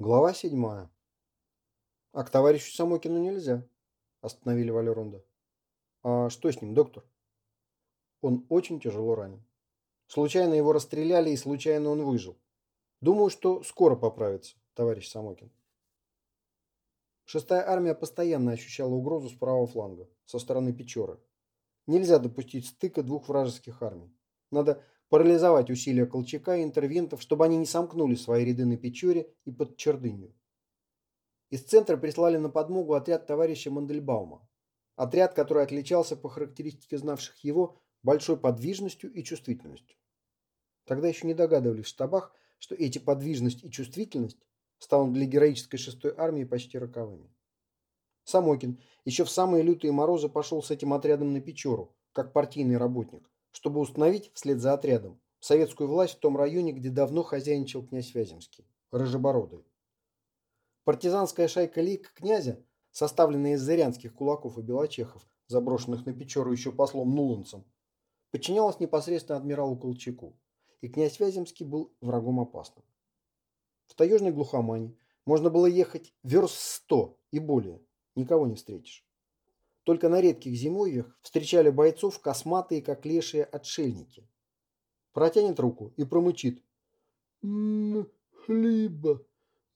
Глава седьмая. А к товарищу Самокину нельзя, остановили Валеронда. А что с ним, доктор? Он очень тяжело ранен. Случайно его расстреляли и случайно он выжил. Думаю, что скоро поправится, товарищ Самокин. Шестая армия постоянно ощущала угрозу с правого фланга, со стороны Печоры. Нельзя допустить стыка двух вражеских армий. Надо парализовать усилия Колчака и интервентов, чтобы они не сомкнули свои ряды на Печоре и под Чердынью. Из центра прислали на подмогу отряд товарища Мандельбаума. Отряд, который отличался по характеристике знавших его большой подвижностью и чувствительностью. Тогда еще не догадывались в штабах, что эти подвижность и чувствительность станут для героической шестой армии почти роковыми. Самокин еще в самые лютые морозы пошел с этим отрядом на Печору, как партийный работник, чтобы установить вслед за отрядом советскую власть в том районе, где давно хозяйничал князь Вяземский, Рыжебородый. Партизанская шайка Лик князя, составленная из зырянских кулаков и белочехов, заброшенных на Печору еще послом Нуланцем, подчинялась непосредственно адмиралу Колчаку, и князь Вяземский был врагом опасным. В таежной глухомане можно было ехать верст сто и более, никого не встретишь. Только на редких зимовьях встречали бойцов косматые, как лешие, отшельники. Протянет руку и промычит. «М хлеба,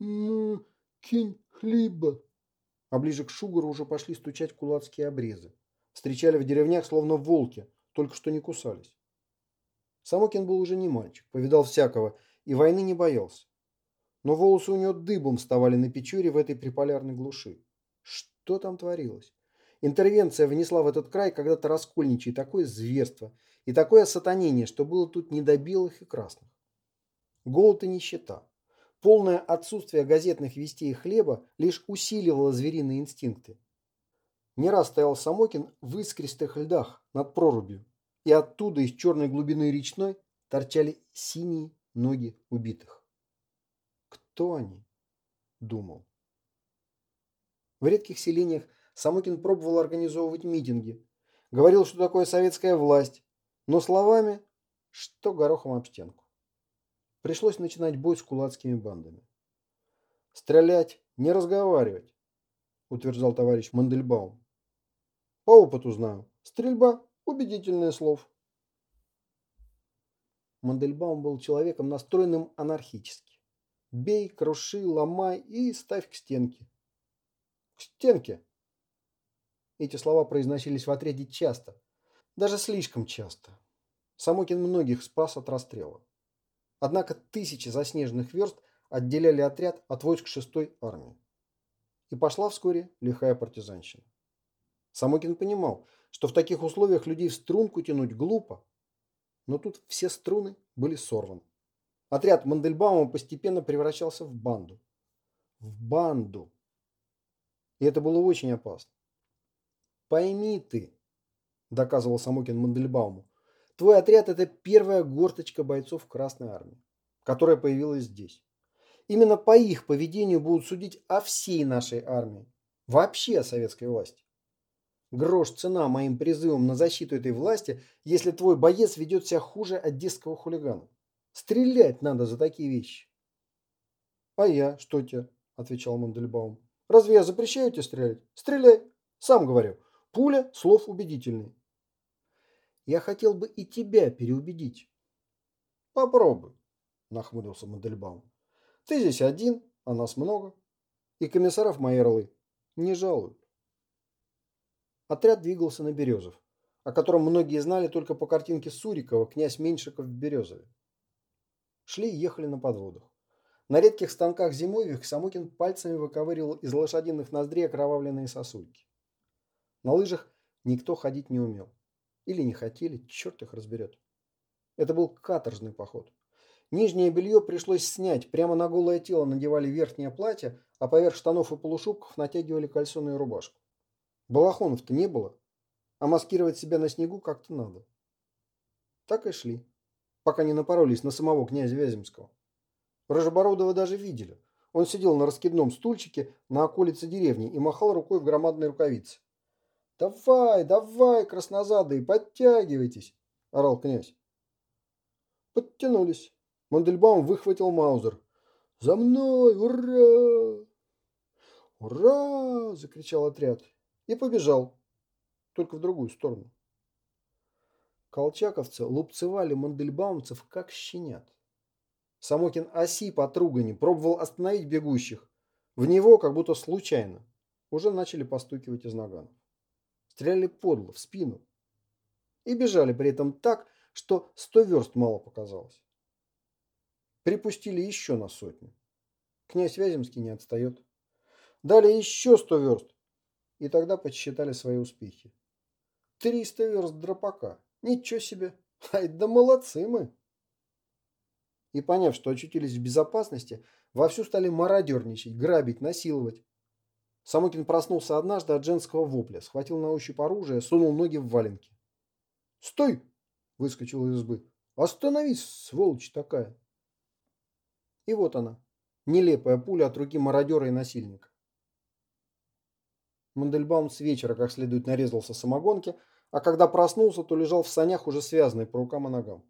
м кинь хлеба». А ближе к Шугару уже пошли стучать кулацкие обрезы. Встречали в деревнях словно волки, только что не кусались. Самокин был уже не мальчик, повидал всякого и войны не боялся. Но волосы у него дыбом вставали на печуре в этой приполярной глуши. Что там творилось? Интервенция внесла в этот край когда-то раскольничий такое зверство и такое сатанение, что было тут не до белых и красных. Голод и нищета. Полное отсутствие газетных вестей и хлеба лишь усиливало звериные инстинкты. Не раз стоял Самокин в искристых льдах над прорубью, и оттуда из черной глубины речной торчали синие ноги убитых. Кто они? Думал. В редких селениях Самокин пробовал организовывать митинги. Говорил, что такое советская власть, но словами, что горохом об стенку. Пришлось начинать бой с кулацкими бандами. «Стрелять, не разговаривать», утверждал товарищ Мандельбаум. «По опыту знаю. Стрельба – убедительное слов». Мандельбаум был человеком, настроенным анархически. Бей, круши, ломай и ставь к стенке. К стенке, эти слова произносились в отряде часто, даже слишком часто. Самокин многих спас от расстрела. Однако тысячи заснеженных верст отделяли отряд от войск шестой армии. И пошла вскоре лихая партизанщина. Самокин понимал, что в таких условиях людей в струнку тянуть глупо, но тут все струны были сорваны. Отряд Мандельбаума постепенно превращался в банду. В банду. И это было очень опасно. Пойми ты, доказывал Самокин Мандельбауму, твой отряд это первая горточка бойцов Красной Армии, которая появилась здесь. Именно по их поведению будут судить о всей нашей армии, вообще о советской власти. Грош цена моим призывом на защиту этой власти, если твой боец ведет себя хуже одесского хулигана. Стрелять надо за такие вещи. А я, что тебе? Отвечал Мандельбаум. Разве я запрещаю тебе стрелять? Стреляй. Сам говорю. Пуля слов убедительный. Я хотел бы и тебя переубедить. Попробуй, нахмурился Мандельбаум. Ты здесь один, а нас много. И комиссаров мои орлы не жалуют. Отряд двигался на Березов, о котором многие знали только по картинке Сурикова «Князь Меньшиков в Березове». Шли и ехали на подводах. На редких станках зимовьях Самокин пальцами выковыривал из лошадиных ноздрей окровавленные сосульки. На лыжах никто ходить не умел. Или не хотели, черт их разберет. Это был каторжный поход. Нижнее белье пришлось снять, прямо на голое тело надевали верхнее платье, а поверх штанов и полушубков натягивали кальсоны и рубашку. Балахонов-то не было, а маскировать себя на снегу как-то надо. Так и шли, пока не напоролись на самого князя Вяземского. Рожебородова даже видели. Он сидел на раскидном стульчике на околице деревни и махал рукой в громадной рукавице. «Давай, давай, краснозадые, подтягивайтесь!» – орал князь. Подтянулись. Мандельбаум выхватил маузер. «За мной! Ура!» «Ура!» – закричал отряд и побежал, только в другую сторону. Колчаковцы лупцевали мандельбаумцев, как щенят. Самокин осип от ругани, пробовал остановить бегущих. В него, как будто случайно, уже начали постукивать из наганов. Стреляли подло, в спину. И бежали при этом так, что сто верст мало показалось. Припустили еще на сотню. Князь Вяземский не отстает. Дали еще сто верст. И тогда подсчитали свои успехи. Триста верст дропака. Ничего себе. Ай, да молодцы мы. И поняв, что очутились в безопасности, вовсю стали мародерничать, грабить, насиловать. Самокин проснулся однажды от женского вопля, схватил на ощупь оружие, сунул ноги в валенки. «Стой!» – выскочил из избы. «Остановись, сволочь такая!» И вот она, нелепая пуля от руки мародера и насильника. Мандельбаум с вечера как следует нарезался самогонки, а когда проснулся, то лежал в санях уже связанный по рукам и ногам.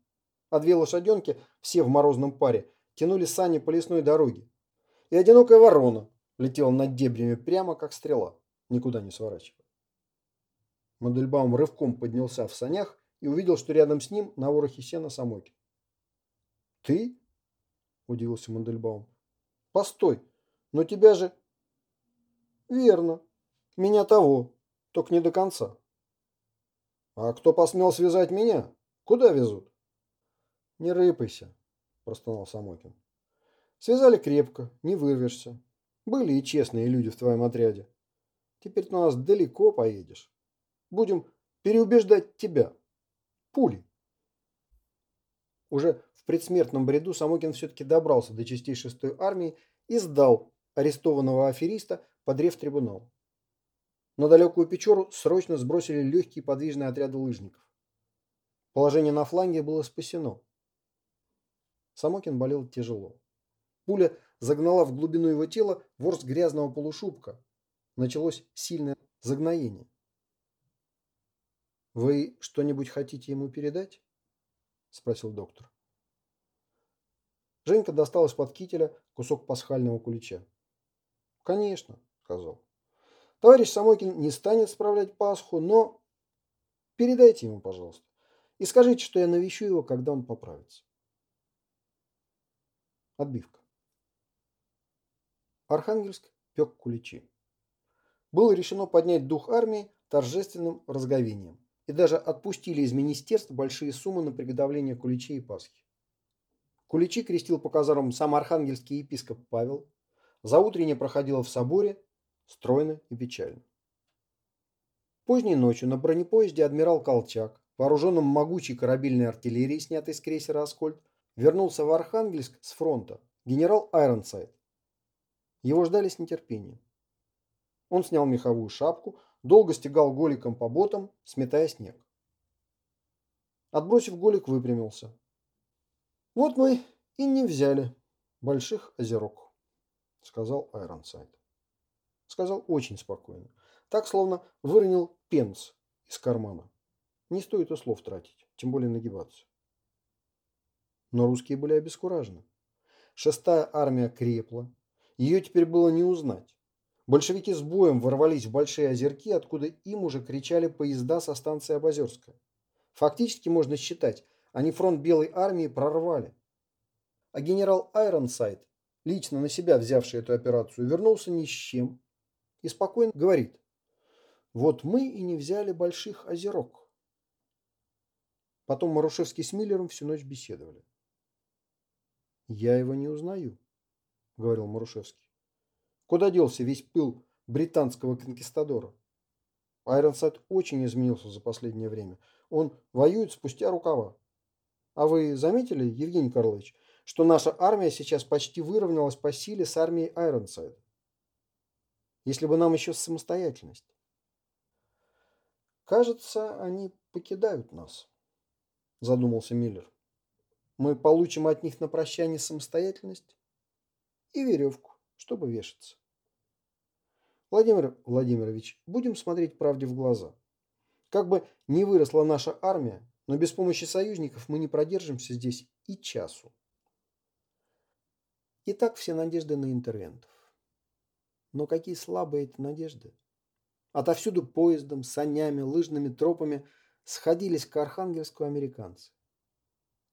А две лошаденки, все в морозном паре, тянули сани по лесной дороге. И одинокая ворона летела над дебрями прямо как стрела, никуда не сворачивая. Мандельбаум рывком поднялся в санях и увидел, что рядом с ним на ворохе сена Самокин. «Ты?» – удивился Мандельбаум. «Постой, но тебя же...» «Верно, меня того, только не до конца». «А кто посмел связать меня? Куда везут?» «Не рыпайся», – простонал Самокин. «Связали крепко, не вырвешься. Были и честные люди в твоем отряде. Теперь ты у нас далеко поедешь. Будем переубеждать тебя. Пули». Уже в предсмертном бреду Самокин все-таки добрался до частей шестой армии и сдал арестованного афериста под рев-трибунал. На далекую Печору срочно сбросили легкие подвижные отряды лыжников. Положение на фланге было спасено. Самокин болел тяжело. Пуля загнала в глубину его тела ворс грязного полушубка. Началось сильное загноение. «Вы что-нибудь хотите ему передать?» – спросил доктор. Женька достал из-под кителя кусок пасхального кулича. «Конечно», – сказал. Товарищ Самойкин не станет справлять Пасху, но передайте ему, пожалуйста, и скажите, что я навещу его, когда он поправится. Отбивка. Архангельск пек куличи. Было решено поднять дух армии торжественным разговением и даже отпустили из министерств большие суммы на приготовление куличей и Пасхи. Куличи крестил по казарам сам архангельский епископ Павел, заутренне проходило в соборе стройно и печально. Поздней ночью на бронепоезде адмирал Колчак, вооруженным могучей корабельной артиллерией, снятой с крейсера «Аскольд», вернулся в Архангельск с фронта, генерал Айронсайд. Его ждали с нетерпением. Он снял меховую шапку, долго стегал голиком по ботам, сметая снег. Отбросив голик, выпрямился. «Вот мы и не взяли больших озерок», — сказал Айронсайд сказал очень спокойно. Так, словно выронил пенс из кармана. Не стоит и слов тратить, тем более нагибаться. Но русские были обескуражены. Шестая армия крепла. Ее теперь было не узнать. Большевики с боем ворвались в Большие озерки, откуда им уже кричали поезда со станции Обозерская. Фактически можно считать, они фронт Белой армии прорвали. А генерал Айронсайд, лично на себя взявший эту операцию, вернулся ни с чем и спокойно говорит, вот мы и не взяли больших озерок. Потом Марушевский с Миллером всю ночь беседовали. «Я его не узнаю», — говорил Марушевский. «Куда делся весь пыл британского конкистадора? Айронсайд очень изменился за последнее время. Он воюет спустя рукава. А вы заметили, Евгений Карлович, что наша армия сейчас почти выровнялась по силе с армией Айронсайда? если бы нам еще самостоятельность. Кажется, они покидают нас, задумался Миллер. Мы получим от них на прощание самостоятельность и веревку, чтобы вешаться. Владимир Владимирович, будем смотреть правде в глаза. Как бы не выросла наша армия, но без помощи союзников мы не продержимся здесь и часу. И так все надежды на интервентов. Но какие слабые эти надежды. Отовсюду поездом, санями, лыжными тропами сходились к Архангельску американцы.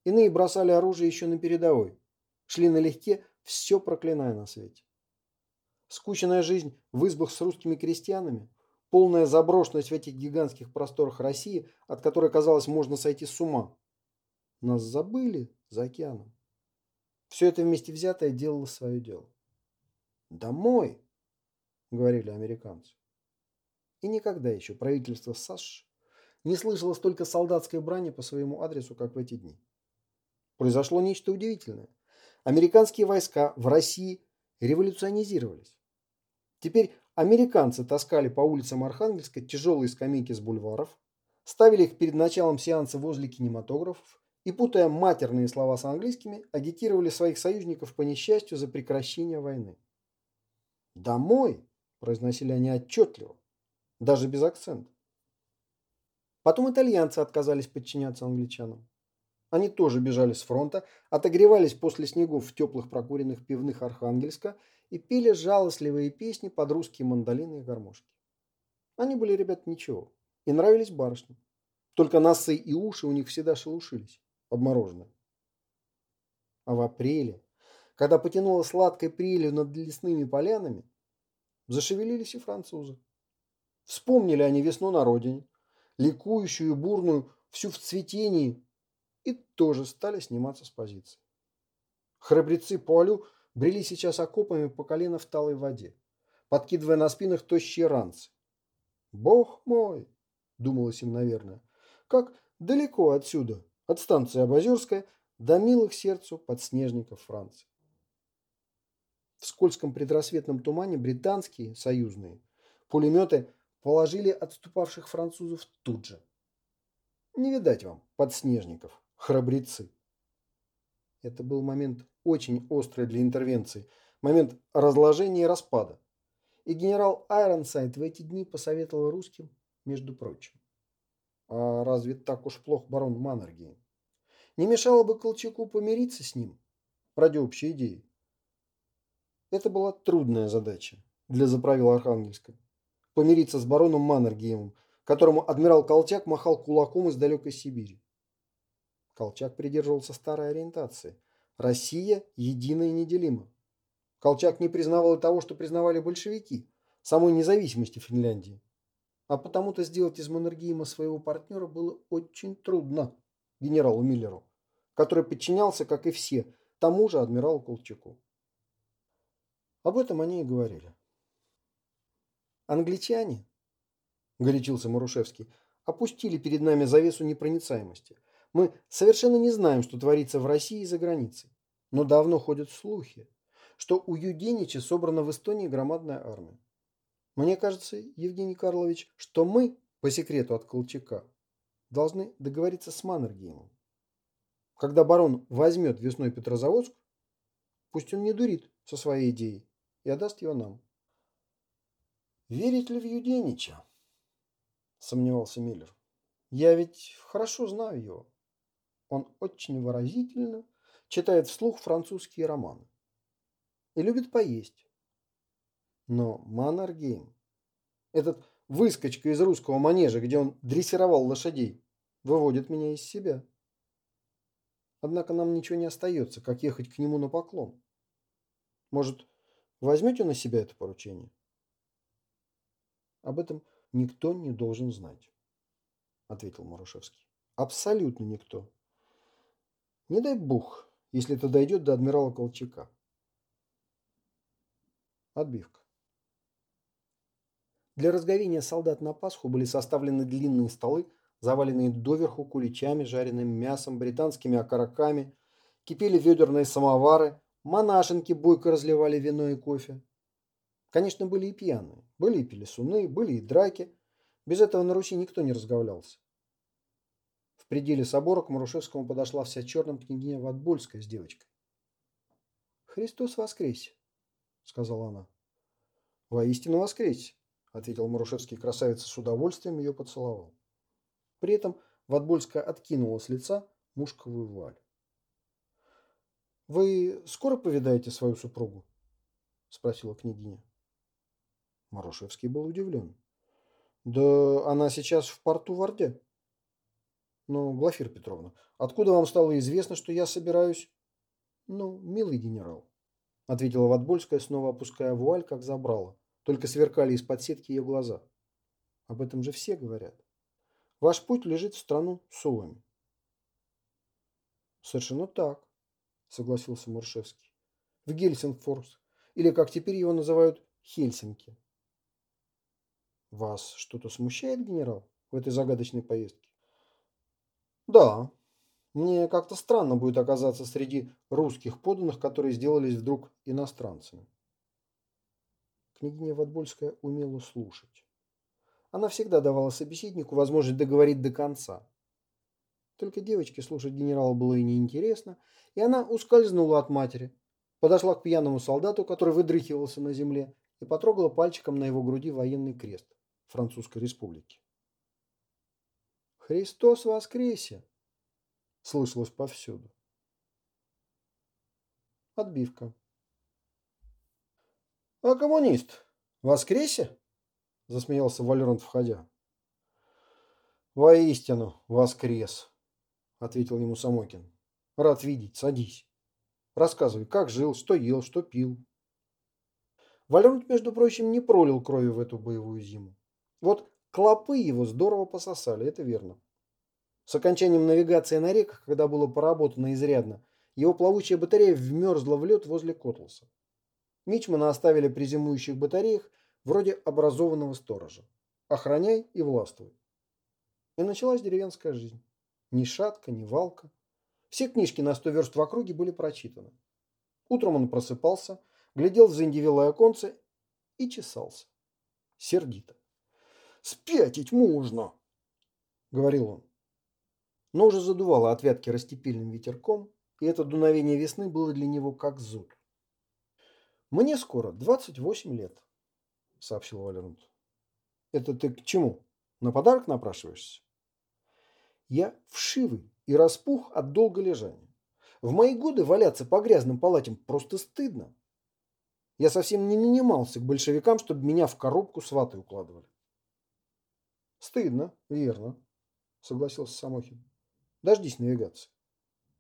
Иные бросали оружие еще на передовой, шли налегке, все проклиная на свете. Скучная жизнь в избах с русскими крестьянами, полная заброшенность в этих гигантских просторах России, от которой, казалось, можно сойти с ума. Нас забыли за океаном. Все это вместе взятое делало свое дело. «Домой!» — говорили американцы. И никогда еще правительство САШ не слышало столько солдатской брани по своему адресу, как в эти дни. Произошло нечто удивительное. Американские войска в России революционизировались. Теперь американцы таскали по улицам Архангельска тяжелые скамейки с бульваров, ставили их перед началом сеанса возле кинематографов и, путая матерные слова с английскими, агитировали своих союзников по несчастью за прекращение войны. «Домой!» – произносили они отчетливо, даже без акцента. Потом итальянцы отказались подчиняться англичанам. Они тоже бежали с фронта, отогревались после снегов в теплых прокуренных пивных Архангельска и пели жалостливые песни под русские мандолины и гармошки. Они были, ребят, ничего, и нравились барышням. Только носы и уши у них всегда шелушились, обмороженные. А в апреле, когда потянуло сладкой прелью над лесными полянами, зашевелились и французы. Вспомнили они весну на родине, ликующую, бурную, всю в цветении, и тоже стали сниматься с позиции. Храбрецы Пуалю брели сейчас окопами по колено в талой воде, подкидывая на спинах тощие ранцы. «Бог мой!» – думалось им, наверное. «Как далеко отсюда, от станции Абазюрская, до милых сердцу подснежников Франции». В скользком предрассветном тумане британские, союзные, пулеметы положили отступавших французов тут же. Не видать вам подснежников, храбрецы. Это был момент очень острый для интервенции, момент разложения и распада. И генерал Айронсайд в эти дни посоветовал русским, между прочим. А разве так уж плох барон Маннергейм? Не мешало бы Колчаку помириться с ним ради общей идеи. Это была трудная задача для заправила Архангельска. Помириться с бароном Маннергеймом, которому адмирал Колчак махал кулаком из далекой Сибири. Колчак придерживался старой ориентации. Россия едина и неделима. Колчак не признавал и того, что признавали большевики, самой независимости Финляндии. А потому-то сделать из Маннергейма своего партнера было очень трудно генералу Миллеру, который подчинялся, как и все, тому же адмиралу Колчаку. Об этом они и говорили. Англичане, горячился Марушевский, опустили перед нами завесу непроницаемости – мы совершенно не знаем, что творится в России и за границей. Но давно ходят слухи, что у Юденича собрана в Эстонии громадная армия. Мне кажется, Евгений Карлович, что мы, по секрету от Колчака, должны договориться с Маннергеймом. Когда барон возьмет весной Петрозаводск, пусть он не дурит со своей идеей и отдаст его нам. Верить ли в Юденича? Сомневался Миллер. Я ведь хорошо знаю его. Он очень выразительно читает вслух французские романы. И любит поесть. Но Маннергейм, этот выскочка из русского манежа, где он дрессировал лошадей, выводит меня из себя. Однако нам ничего не остается, как ехать к нему на поклон. Может, возьмете на себя это поручение? Об этом никто не должен знать, ответил Марушевский. Абсолютно никто. Не дай бог, если это дойдет до адмирала Колчака. Отбивка. Для разговения солдат на Пасху были составлены длинные столы, заваленные доверху куличами, жареным мясом, британскими окороками, кипели ведерные самовары, монашенки бойко разливали вино и кофе. Конечно, были и пьяные, были и пелесуны, были и драки. Без этого на Руси никто не разговлялся пределе собора к Марушевскому подошла вся черным княгиня Ватбольская с девочкой. «Христос воскресе!» — сказала она. «Воистину воскресе!» — ответил Марушевский красавица с удовольствием ее поцеловал. При этом Ватбольская откинула с лица мушковую вуаль. «Вы скоро повидаете свою супругу?» – спросила княгиня. Марушевский был удивлен. «Да она сейчас в порту в Орде». «Ну, Глафира Петровна, откуда вам стало известно, что я собираюсь?» «Ну, милый генерал», – ответила Ватбольская, снова опуская вуаль, как забрала. Только сверкали из-под сетки ее глаза. «Об этом же все говорят. Ваш путь лежит в страну Суами». «Совершенно так», согласился Муршевский. В Гельсингфорс, или как теперь его называют, Хельсинки. Вас что-то смущает, генерал, в этой загадочной поездке? Да. Мне как-то странно будет оказаться среди русских подданных, которые сделались вдруг иностранцами. Княгиня Ватбольская умела слушать. Она всегда давала собеседнику возможность договорить до конца. Только девочке слушать генерала было и неинтересно, и она ускользнула от матери. Подошла к пьяному солдату, который выдрыхивался на земле, и потрогала пальчиком на его груди военный крест Французской республики. «Христос воскресе!» слышалось повсюду. Отбивка. «А коммунист? Воскресе?» засмеялся Валерант, входя. «Воистину, воскрес!» ответил ему Самокин. Рад видеть, садись. Рассказывай, как жил, что ел, что пил. Валерон, между прочим, не пролил крови в эту боевую зиму. Вот клопы его здорово пососали, это верно. С окончанием навигации на реках, когда было поработано изрядно, его плавучая батарея вмерзла в лед возле Котласа. Мичмана оставили при зимующих батареях вроде образованного сторожа. Охраняй и властвуй. И началась деревенская жизнь. Ни шатка, ни валка. Все книжки на сто верст в округе были прочитаны. Утром он просыпался, глядел в заиндивелое оконце и чесался. Сердито. «Спятить можно!» — говорил он. Но уже задувало от вятки растепильным ветерком, и это дуновение весны было для него как зуд. «Мне скоро 28 лет», — сообщил Валерант. «Это ты к чему? На подарок напрашиваешься?» «Я вшивый и распух от долго лежания. В мои годы валяться по грязным палатам просто стыдно. Я совсем не нанимался к большевикам, чтобы меня в коробку сваты укладывали. Стыдно, верно, согласился Самохин. Дождись навигации.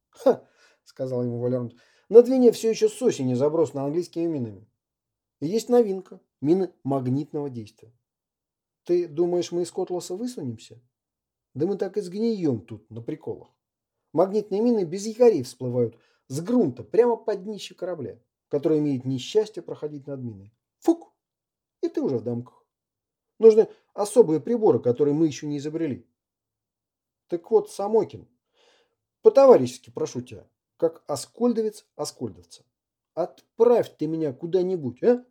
Ха, сказал ему Валерант. На Двине все еще с осени заброс английскими минами. И есть новинка. Мины магнитного действия. Ты думаешь, мы из Котласа высунемся? Да мы так и сгнием тут, на приколах. Магнитные мины без якорей всплывают с грунта прямо под днище корабля, который имеет несчастье проходить над миной. Фук! И ты уже в дамках. Нужны особые приборы, которые мы еще не изобрели. Так вот, Самокин, по-товарищески прошу тебя, как оскольдовец оскольдовца, отправь ты меня куда-нибудь, а?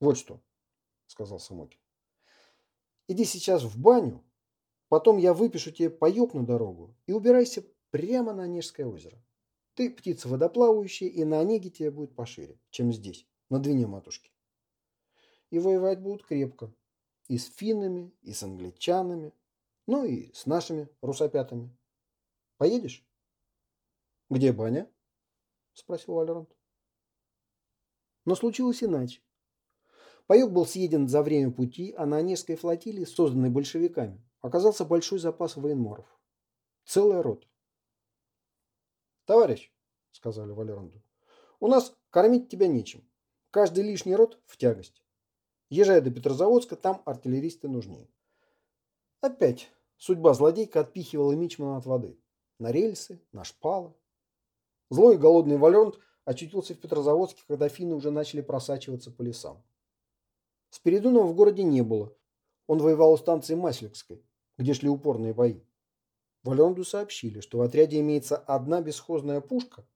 Вот что, сказал Самокин. Иди сейчас в баню Потом я выпишу тебе паёк на дорогу и убирайся прямо на Онежское озеро. Ты птица водоплавающая, и на Онеге тебе будет пошире, чем здесь, на Двине матушки. И воевать будут крепко. И с финнами, и с англичанами, ну и с нашими русопятами. Поедешь? Где баня? Спросил Валерант. Но случилось иначе. Паёк был съеден за время пути, а на Онежской флотилии, созданной большевиками, оказался большой запас военморов. Целая рота. «Товарищ», — сказали Валеранду, — «у нас кормить тебя нечем. Каждый лишний рот в тягость. Езжай до Петрозаводска, там артиллеристы нужнее». Опять судьба злодейка отпихивала Мичмана от воды. На рельсы, на шпалы. Злой и голодный Валерант очутился в Петрозаводске, когда финны уже начали просачиваться по лесам. Спиридонова в городе не было. Он воевал у станции Масликской, где шли упорные бои. Валеранду сообщили, что в отряде имеется одна бесхозная пушка,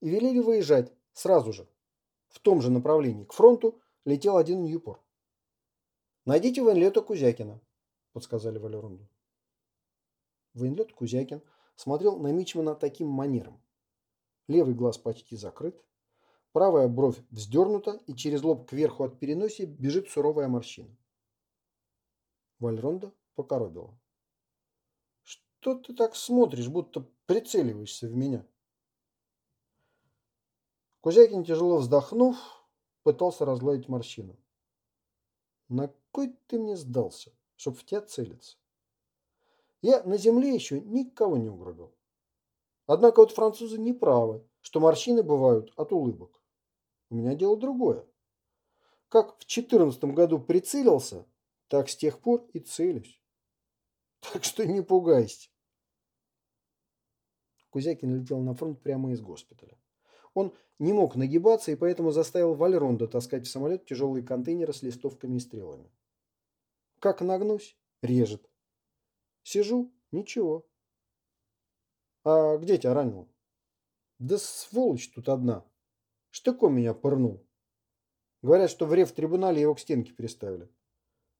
и велели выезжать сразу же. В том же направлении к фронту летел один Ньюпор. «Найдите военлета Кузякина», – подсказали Валеранду. Военлет Кузякин смотрел на Мичмана таким манером. Левый глаз почти закрыт, правая бровь вздернута, и через лоб кверху от переноси бежит суровая морщина. Вальронда покоробила. «Что ты так смотришь, будто прицеливаешься в меня?» Кузякин, тяжело вздохнув, пытался разгладить морщину. На кой ты мне сдался, чтоб в тебя целиться? Я на земле еще никого не угробил. Однако вот французы не правы, что морщины бывают от улыбок. У меня дело другое. Как в четырнадцатом году прицелился, так с тех пор и целюсь. Так что не пугайся. Кузякин летел на фронт прямо из госпиталя. Он не мог нагибаться и поэтому заставил Валеронда таскать в самолет тяжелые контейнеры с листовками и стрелами. Как нагнусь, режет. Сижу, ничего. А где тебя ранило? Да сволочь тут одна. Штыком меня пырнул. Говорят, что в рев-трибунале его к стенке приставили.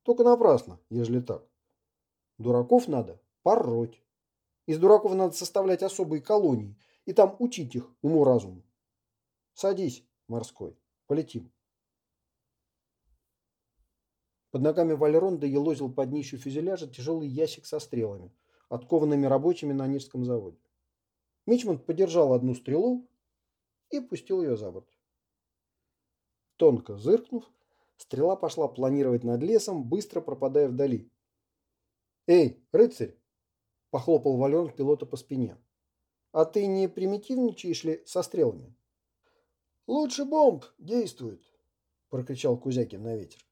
Только напрасно, ежели так. Дураков надо пороть. Из дураков надо составлять особые колонии и там учить их уму-разуму. Садись, морской, полетим. Под ногами Валеронда елозил под днищу фюзеляжа тяжелый ящик со стрелами, откованными рабочими на Онежском заводе. Мичман подержал одну стрелу и пустил ее за борт. Тонко зыркнув, стрела пошла планировать над лесом, быстро пропадая вдали. «Эй, рыцарь!» – похлопал Валерон пилота по спине. «А ты не примитивничаешь ли со стрелами?» «Лучше бомб действует!» – прокричал Кузякин на ветер.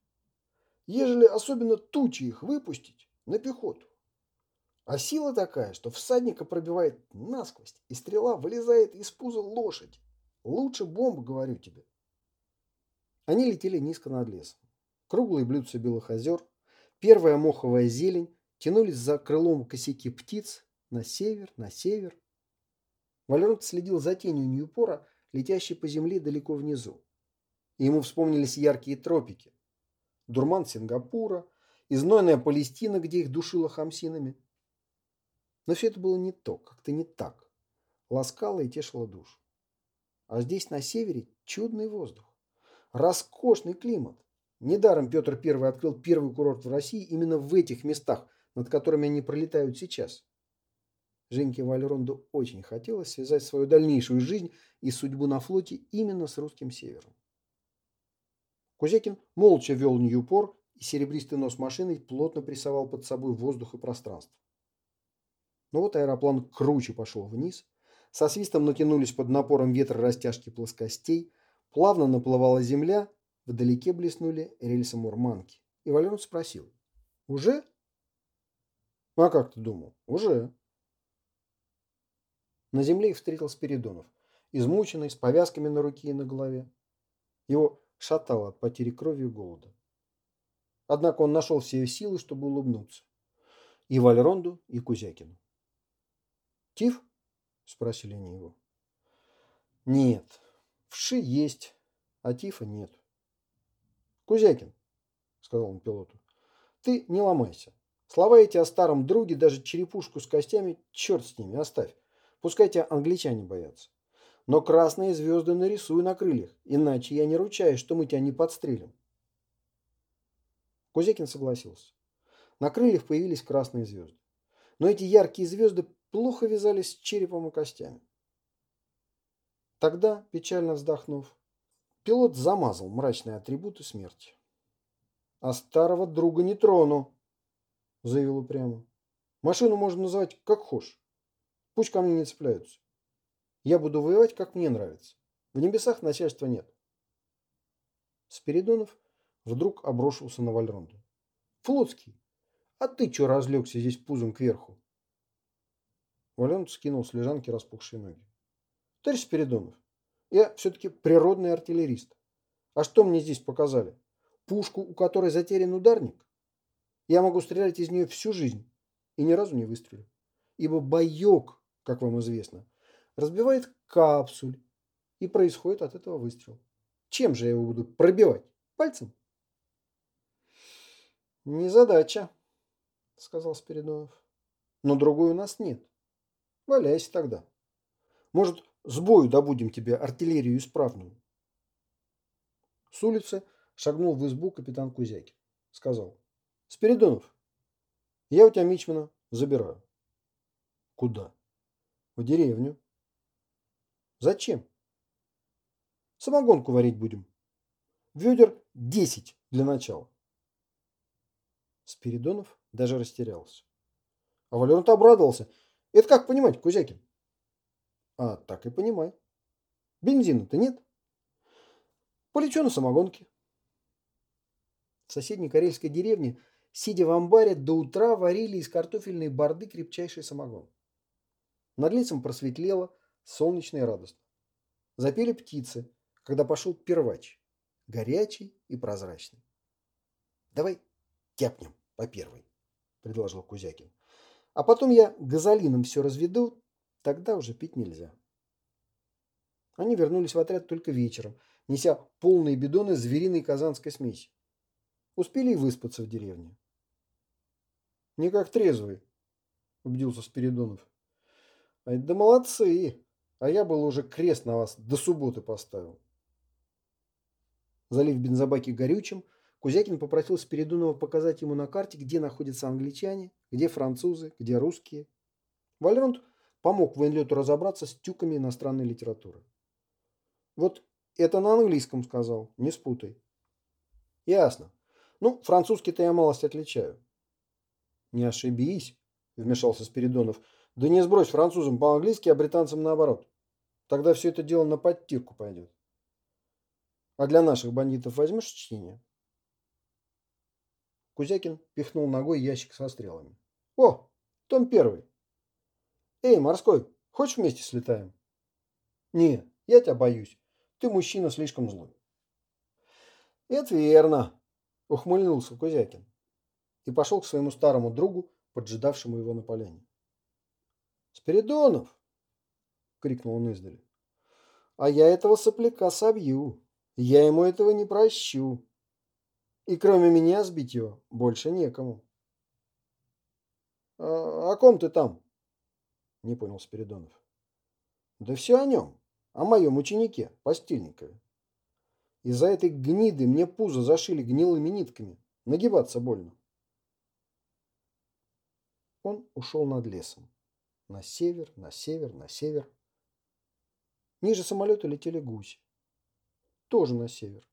«Ежели особенно тучи их выпустить на пехоту. А сила такая, что всадника пробивает насквозь, и стрела вылезает из пуза лошади. Лучше бомб, говорю тебе!» Они летели низко над лесом. Круглые блюдца белых озер, первая моховая зелень, тянулись за крылом косяки птиц на север, на север. Валерот следил за тенью Ньюпора, летящей по земле далеко внизу. Ему вспомнились яркие тропики. Дурман Сингапура, изнойная Палестина, где их душило хамсинами. Но все это было не то, как-то не так. Ласкало и тешило душу. А здесь, на севере, чудный воздух. Роскошный климат. Недаром Петр I открыл первый курорт в России именно в этих местах, над которыми они пролетают сейчас. Женьке Вальронду очень хотелось связать свою дальнейшую жизнь и судьбу на флоте именно с русским севером. Кузякин молча вел Ньюпор, и серебристый нос машины плотно прессовал под собой воздух и пространство. Но вот аэроплан круче пошел вниз, со свистом натянулись под напором ветра растяжки плоскостей, плавно наплывала земля, вдалеке блеснули рельсы Мурманки. И Валерон спросил, «Уже?» «А как ты думал?» «Уже». На земле их встретил Спиридонов, измученный, с повязками на руке и на голове. Его шатало от потери крови и голода. Однако он нашел все силы, чтобы улыбнуться. И Вальронду, и Кузякину. «Тиф?» – спросили они его. «Нет, вши есть, а тифа нет». «Кузякин», – сказал он пилоту, – «ты не ломайся. Слова эти о старом друге, даже черепушку с костями, черт с ними, оставь. Пускай тебя англичане боятся. Но красные звезды нарисуй на крыльях, иначе я не ручаюсь, что мы тебя не подстрелим. Кузякин согласился. На крыльях появились красные звезды. Но эти яркие звезды плохо вязались с черепом и костями. Тогда, печально вздохнув, пилот замазал мрачные атрибуты смерти. «А старого друга не трону», заявил упрямо. Машину можно называть как хочешь. Пусть ко мне не цепляются. Я буду воевать, как мне нравится. В небесах начальства нет. Спиридонов вдруг обрушился на Вальронду. Флотский, а ты что разлегся здесь пузом кверху? Вальронд скинул с лежанки распухшие ноги. Товарищ Спиридонов, я все-таки природный артиллерист. А что мне здесь показали? Пушку, у которой затерян ударник? Я могу стрелять из нее всю жизнь и ни разу не выстрелю. Ибо боек, как вам известно, разбивает капсуль и происходит от этого выстрел. Чем же я его буду пробивать? Пальцем? Незадача, сказал Спиридонов. Но другой у нас нет. Валяйся тогда. Может, с бою добудем тебе артиллерию исправную. С улицы шагнул в избу капитан Кузякин. Сказал. Спиридонов, я у тебя Мичмана забираю. Куда? В деревню. Зачем? Самогонку варить будем. Ведер 10 для начала. Спиридонов даже растерялся. А Валерон обрадовался. Это как понимать, Кузякин? А так и понимай. Бензина-то нет. Полечу на самогонке. В соседней карельской деревне, сидя в амбаре, до утра варили из картофельной борды крепчайший самогон. Над лицом просветлело, солнечно и радостно. Запели птицы, когда пошел первач, горячий и прозрачный. «Давай тяпнем по первой», – предложил Кузякин. «А потом я газолином все разведу, тогда уже пить нельзя». Они вернулись в отряд только вечером, неся полные бидоны звериной казанской смеси. Успели и выспаться в деревне. «Не как трезвый», – убедился Спиридонов. «Ай, да молодцы! А я был уже крест на вас до субботы поставил». Залив бензобаки горючим, Кузякин попросил Спиридонова показать ему на карте, где находятся англичане, где французы, где русские. Вальронт помог военлету разобраться с тюками иностранной литературы. Вот это на английском сказал, не спутай. Ясно. Ну, французский-то я малость отличаю. Не ошибись, вмешался Спиридонов. Да не сбрось французам по-английски, а британцам наоборот. Тогда все это дело на подтирку пойдет. А для наших бандитов возьмешь чтение? Кузякин пихнул ногой ящик со стрелами. О, том первый. Эй, морской, хочешь вместе слетаем? Не, я тебя боюсь. Ты мужчина слишком злой. Это верно, ухмыльнулся Кузякин и пошел к своему старому другу, поджидавшему его на поляне. «Спиридонов!» — крикнул он издали. «А я этого сопляка собью. Я ему этого не прощу. И кроме меня сбить его больше некому». «А о ком ты там?» — не понял Спиридонов. «Да все о нем, о моем ученике, Постельникове. Из-за этой гниды мне пузо зашили гнилыми нитками. Нагибаться больно. Он ушел над лесом. На север, на север, на север. Ниже самолета летели гуси. Тоже на север.